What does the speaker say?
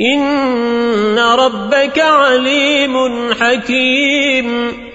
إن ربك عليم حكيم